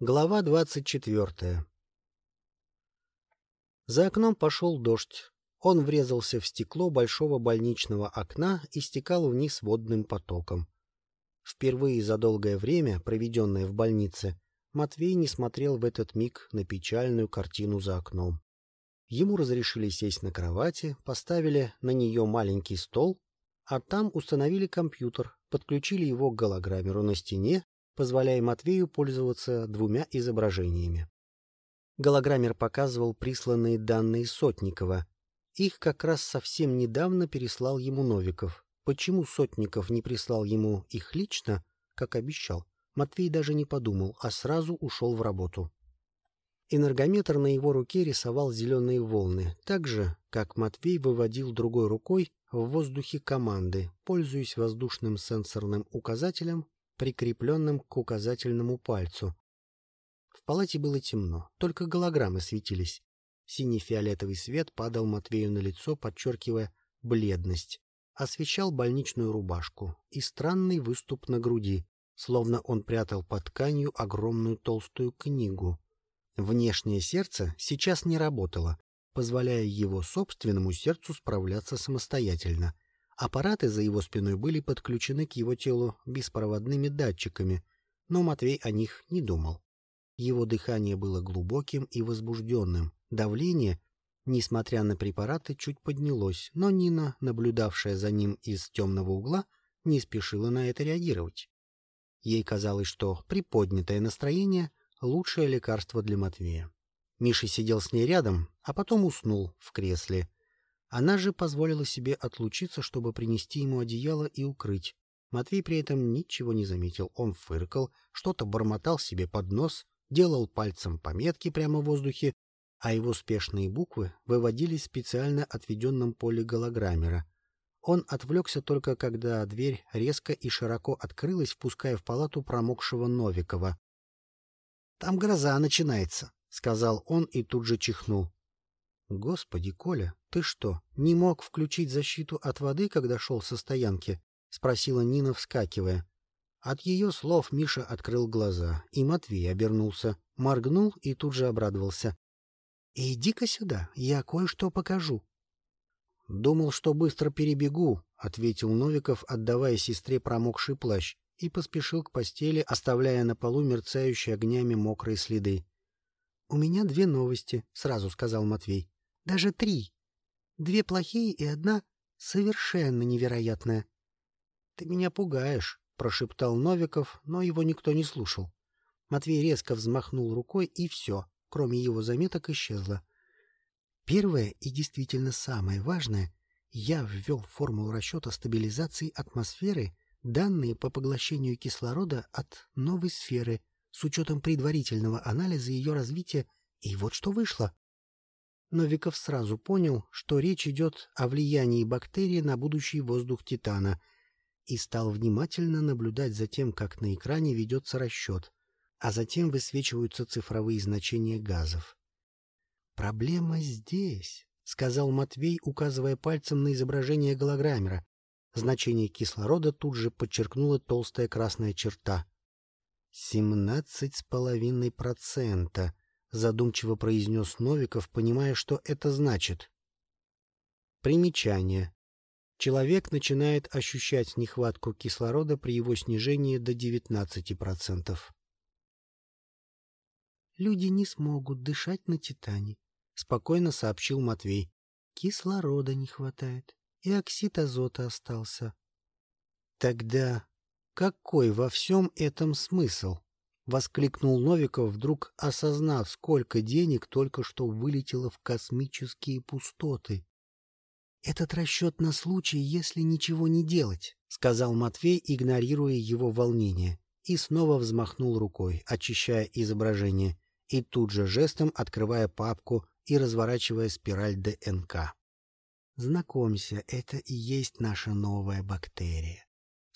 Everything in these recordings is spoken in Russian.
Глава двадцать четвертая За окном пошел дождь. Он врезался в стекло большого больничного окна и стекал вниз водным потоком. Впервые за долгое время, проведенное в больнице, Матвей не смотрел в этот миг на печальную картину за окном. Ему разрешили сесть на кровати, поставили на нее маленький стол, а там установили компьютер, подключили его к голограммеру на стене, позволяя Матвею пользоваться двумя изображениями. Голограммер показывал присланные данные Сотникова. Их как раз совсем недавно переслал ему Новиков. Почему Сотников не прислал ему их лично, как обещал, Матвей даже не подумал, а сразу ушел в работу. Энергометр на его руке рисовал зеленые волны, так же, как Матвей выводил другой рукой в воздухе команды, пользуясь воздушным сенсорным указателем, прикрепленным к указательному пальцу. В палате было темно, только голограммы светились. Синий-фиолетовый свет падал Матвею на лицо, подчеркивая бледность, освещал больничную рубашку и странный выступ на груди, словно он прятал под тканью огромную толстую книгу. Внешнее сердце сейчас не работало, позволяя его собственному сердцу справляться самостоятельно. Аппараты за его спиной были подключены к его телу беспроводными датчиками, но Матвей о них не думал. Его дыхание было глубоким и возбужденным. Давление, несмотря на препараты, чуть поднялось, но Нина, наблюдавшая за ним из темного угла, не спешила на это реагировать. Ей казалось, что приподнятое настроение — лучшее лекарство для Матвея. Миша сидел с ней рядом, а потом уснул в кресле. Она же позволила себе отлучиться, чтобы принести ему одеяло и укрыть. Матвей при этом ничего не заметил. Он фыркал, что-то бормотал себе под нос, делал пальцем пометки прямо в воздухе, а его спешные буквы выводились в специально отведенном поле голограммера. Он отвлекся только, когда дверь резко и широко открылась, впуская в палату промокшего Новикова. Там гроза начинается, — сказал он и тут же чихнул. — Господи, Коля, ты что, не мог включить защиту от воды, когда шел со стоянки? — спросила Нина, вскакивая. От ее слов Миша открыл глаза, и Матвей обернулся, моргнул и тут же обрадовался. — Иди-ка сюда, я кое-что покажу. — Думал, что быстро перебегу, — ответил Новиков, отдавая сестре промокший плащ и поспешил к постели, оставляя на полу мерцающие огнями мокрые следы. — У меня две новости, — сразу сказал Матвей. — Даже три. Две плохие и одна совершенно невероятная. — Ты меня пугаешь, — прошептал Новиков, но его никто не слушал. Матвей резко взмахнул рукой, и все, кроме его заметок, исчезло. Первое и действительно самое важное — я ввел формулу расчета стабилизации атмосферы — данные по поглощению кислорода от новой сферы с учетом предварительного анализа ее развития, и вот что вышло. Новиков сразу понял, что речь идет о влиянии бактерий на будущий воздух Титана, и стал внимательно наблюдать за тем, как на экране ведется расчет, а затем высвечиваются цифровые значения газов. «Проблема здесь», — сказал Матвей, указывая пальцем на изображение голограммера. Значение кислорода тут же подчеркнула толстая красная черта. «Семнадцать с половиной процента», — задумчиво произнес Новиков, понимая, что это значит. Примечание. Человек начинает ощущать нехватку кислорода при его снижении до 19%. «Люди не смогут дышать на Титане», — спокойно сообщил Матвей. «Кислорода не хватает и оксид азота остался. Тогда какой во всем этом смысл? — воскликнул Новиков, вдруг осознав, сколько денег только что вылетело в космические пустоты. — Этот расчет на случай, если ничего не делать, — сказал Матвей, игнорируя его волнение, и снова взмахнул рукой, очищая изображение, и тут же жестом открывая папку и разворачивая спираль ДНК. Знакомься, это и есть наша новая бактерия. —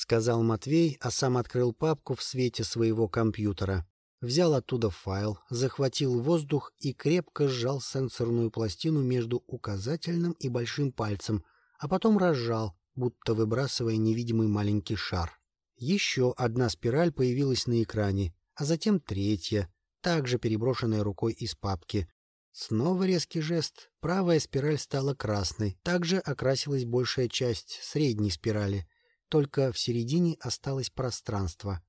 сказал Матвей, а сам открыл папку в свете своего компьютера. Взял оттуда файл, захватил воздух и крепко сжал сенсорную пластину между указательным и большим пальцем, а потом разжал, будто выбрасывая невидимый маленький шар. Еще одна спираль появилась на экране, а затем третья. также переброшенная рукой из папки. Снова резкий жест. Правая спираль стала красной. Также окрасилась большая часть средней спирали. Только в середине осталось пространство.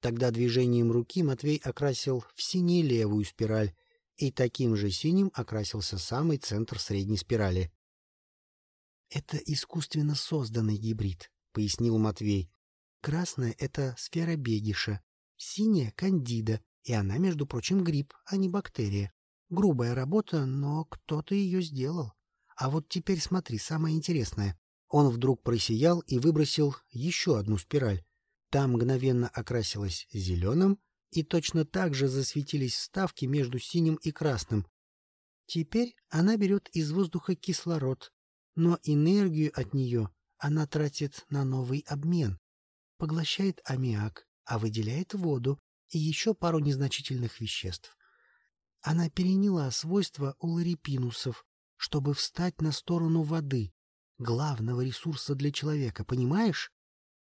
Тогда движением руки Матвей окрасил в синий левую спираль, и таким же синим окрасился самый центр средней спирали. «Это искусственно созданный гибрид», — пояснил Матвей. «Красная — это сфера Бегиша, синяя — кандида, и она, между прочим, гриб, а не бактерия. Грубая работа, но кто-то ее сделал. А вот теперь смотри, самое интересное. Он вдруг просиял и выбросил еще одну спираль. Та мгновенно окрасилась зеленым, и точно так же засветились вставки между синим и красным. Теперь она берет из воздуха кислород, но энергию от нее она тратит на новый обмен. Поглощает аммиак, а выделяет воду и еще пару незначительных веществ. Она переняла свойства уларипинусов, чтобы встать на сторону воды, главного ресурса для человека, понимаешь?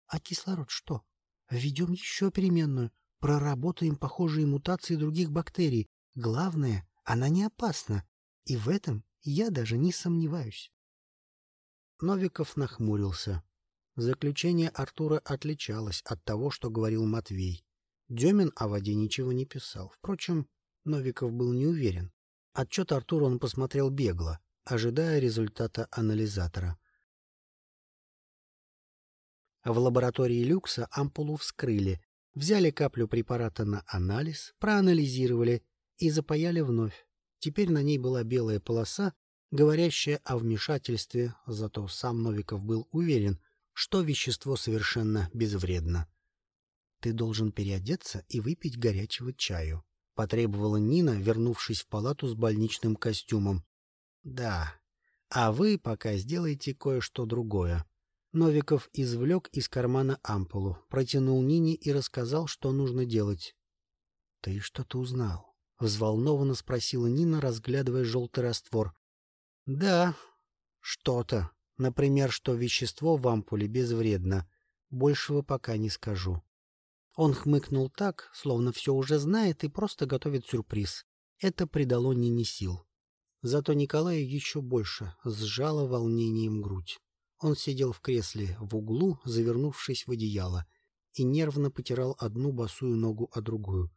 А кислород что? Введем еще переменную, проработаем похожие мутации других бактерий. Главное, она не опасна, и в этом я даже не сомневаюсь. Новиков нахмурился. Заключение Артура отличалось от того, что говорил Матвей. Демин о воде ничего не писал. Впрочем, Новиков был не уверен. Отчет Артура он посмотрел бегло, ожидая результата анализатора. В лаборатории люкса ампулу вскрыли, взяли каплю препарата на анализ, проанализировали и запаяли вновь. Теперь на ней была белая полоса, говорящая о вмешательстве, зато сам Новиков был уверен, что вещество совершенно безвредно. «Ты должен переодеться и выпить горячего чаю», — потребовала Нина, вернувшись в палату с больничным костюмом. «Да, а вы пока сделайте кое-что другое». Новиков извлек из кармана ампулу, протянул Нине и рассказал, что нужно делать. — Ты что-то узнал? — взволнованно спросила Нина, разглядывая желтый раствор. — Да, что-то. Например, что вещество в ампуле безвредно. Большего пока не скажу. Он хмыкнул так, словно все уже знает и просто готовит сюрприз. Это придало Нине сил. Зато Николая еще больше сжало волнением грудь. Он сидел в кресле в углу, завернувшись в одеяло, и нервно потирал одну босую ногу о другую.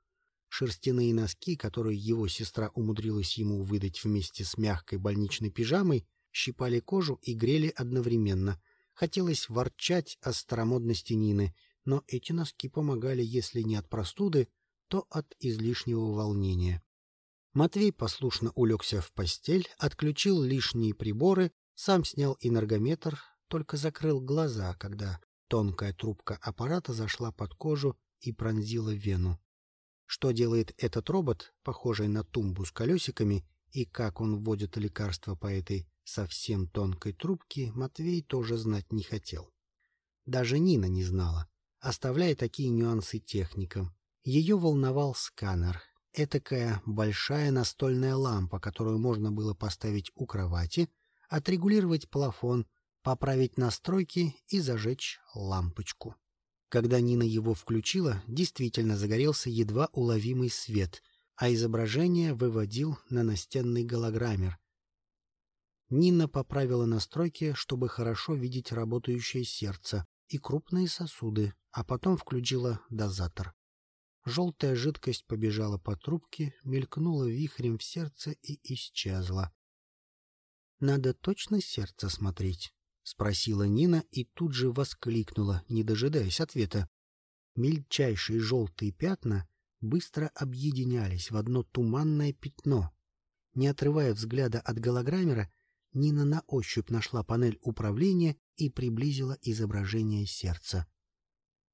Шерстяные носки, которые его сестра умудрилась ему выдать вместе с мягкой больничной пижамой, щипали кожу и грели одновременно. Хотелось ворчать о старомодности Нины, но эти носки помогали, если не от простуды, то от излишнего волнения. Матвей послушно улегся в постель, отключил лишние приборы, сам снял энергометр, только закрыл глаза, когда тонкая трубка аппарата зашла под кожу и пронзила вену. Что делает этот робот, похожий на тумбу с колесиками, и как он вводит лекарство по этой совсем тонкой трубке, Матвей тоже знать не хотел. Даже Нина не знала, оставляя такие нюансы техникам. Ее волновал сканер, этакая большая настольная лампа, которую можно было поставить у кровати, отрегулировать плафон, поправить настройки и зажечь лампочку. Когда Нина его включила, действительно загорелся едва уловимый свет, а изображение выводил на настенный голограммер. Нина поправила настройки, чтобы хорошо видеть работающее сердце и крупные сосуды, а потом включила дозатор. Желтая жидкость побежала по трубке, мелькнула вихрем в сердце и исчезла. Надо точно сердце смотреть. — спросила Нина и тут же воскликнула, не дожидаясь ответа. Мельчайшие желтые пятна быстро объединялись в одно туманное пятно. Не отрывая взгляда от голограммера, Нина на ощупь нашла панель управления и приблизила изображение сердца.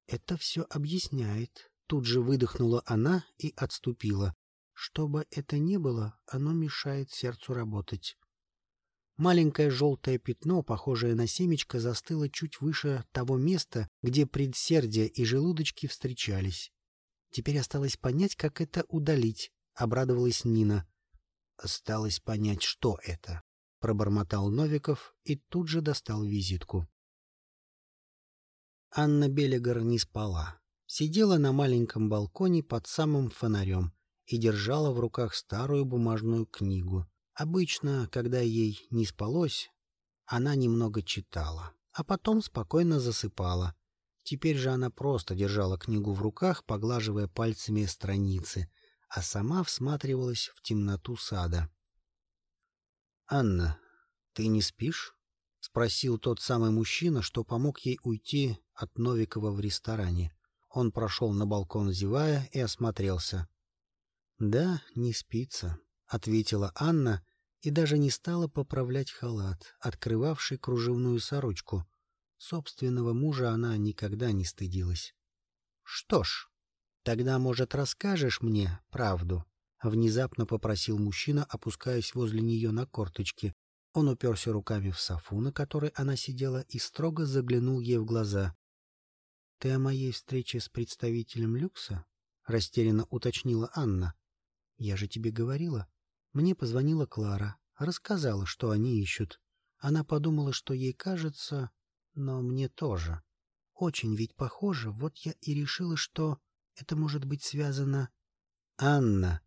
«Это все объясняет», — тут же выдохнула она и отступила. «Что бы это ни было, оно мешает сердцу работать». Маленькое желтое пятно, похожее на семечко, застыло чуть выше того места, где предсердие и желудочки встречались. Теперь осталось понять, как это удалить, — обрадовалась Нина. Осталось понять, что это, — пробормотал Новиков и тут же достал визитку. Анна Белегар не спала. Сидела на маленьком балконе под самым фонарем и держала в руках старую бумажную книгу. Обычно, когда ей не спалось, она немного читала, а потом спокойно засыпала. Теперь же она просто держала книгу в руках, поглаживая пальцами страницы, а сама всматривалась в темноту сада. «Анна, ты не спишь?» — спросил тот самый мужчина, что помог ей уйти от Новикова в ресторане. Он прошел на балкон, зевая, и осмотрелся. «Да, не спится», — ответила Анна и даже не стала поправлять халат, открывавший кружевную сорочку. Собственного мужа она никогда не стыдилась. «Что ж, тогда, может, расскажешь мне правду?» — внезапно попросил мужчина, опускаясь возле нее на корточки. Он уперся руками в софу, на которой она сидела, и строго заглянул ей в глаза. — Ты о моей встрече с представителем люкса? — растерянно уточнила Анна. Я же тебе говорила. Мне позвонила Клара, рассказала, что они ищут. Она подумала, что ей кажется, но мне тоже. Очень ведь похоже, вот я и решила, что это может быть связано... Анна,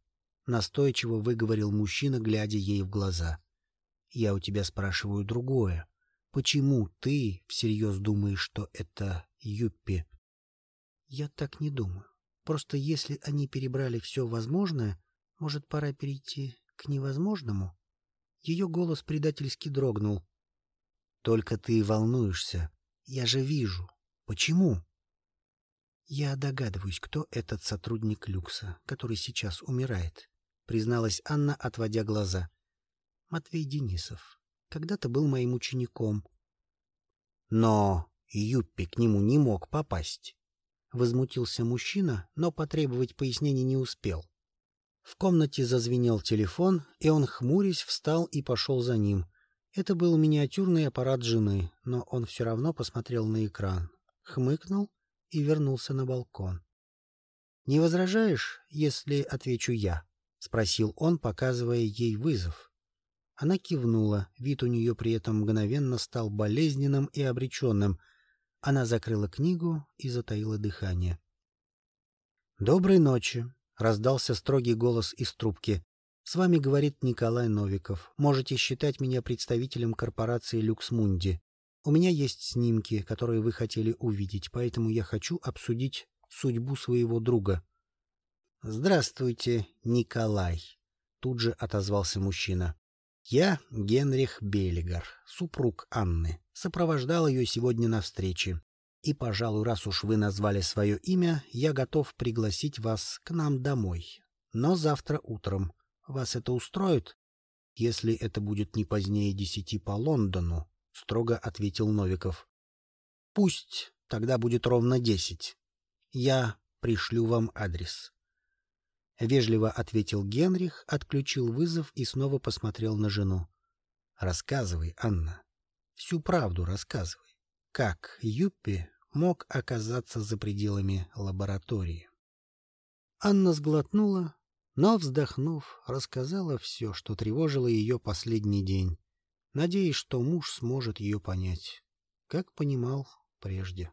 настойчиво выговорил мужчина, глядя ей в глаза. Я у тебя спрашиваю другое. Почему ты всерьез думаешь, что это Юппи? Я так не думаю. Просто если они перебрали все возможное, может, пора перейти к невозможному? Ее голос предательски дрогнул. Только ты волнуешься. Я же вижу. Почему? Я догадываюсь, кто этот сотрудник люкса, который сейчас умирает, призналась Анна, отводя глаза. Матвей Денисов. Когда-то был моим учеником. Но Юппи к нему не мог попасть. Возмутился мужчина, но потребовать пояснений не успел. В комнате зазвенел телефон, и он, хмурясь, встал и пошел за ним. Это был миниатюрный аппарат жены, но он все равно посмотрел на экран, хмыкнул и вернулся на балкон. — Не возражаешь, если отвечу я? — спросил он, показывая ей вызов. Она кивнула, вид у нее при этом мгновенно стал болезненным и обреченным. Она закрыла книгу и затаила дыхание. — Доброй ночи, Раздался строгий голос из трубки. «С вами говорит Николай Новиков. Можете считать меня представителем корпорации «Люксмунди». У меня есть снимки, которые вы хотели увидеть, поэтому я хочу обсудить судьбу своего друга». «Здравствуйте, Николай», — тут же отозвался мужчина. «Я Генрих Белигар, супруг Анны. Сопровождал ее сегодня на встрече. И, пожалуй, раз уж вы назвали свое имя, я готов пригласить вас к нам домой. Но завтра утром. Вас это устроит? Если это будет не позднее десяти по Лондону, — строго ответил Новиков. — Пусть тогда будет ровно десять. Я пришлю вам адрес. Вежливо ответил Генрих, отключил вызов и снова посмотрел на жену. — Рассказывай, Анна. Всю правду рассказывай как Юппи мог оказаться за пределами лаборатории. Анна сглотнула, но, вздохнув, рассказала все, что тревожило ее последний день, надеясь, что муж сможет ее понять, как понимал прежде.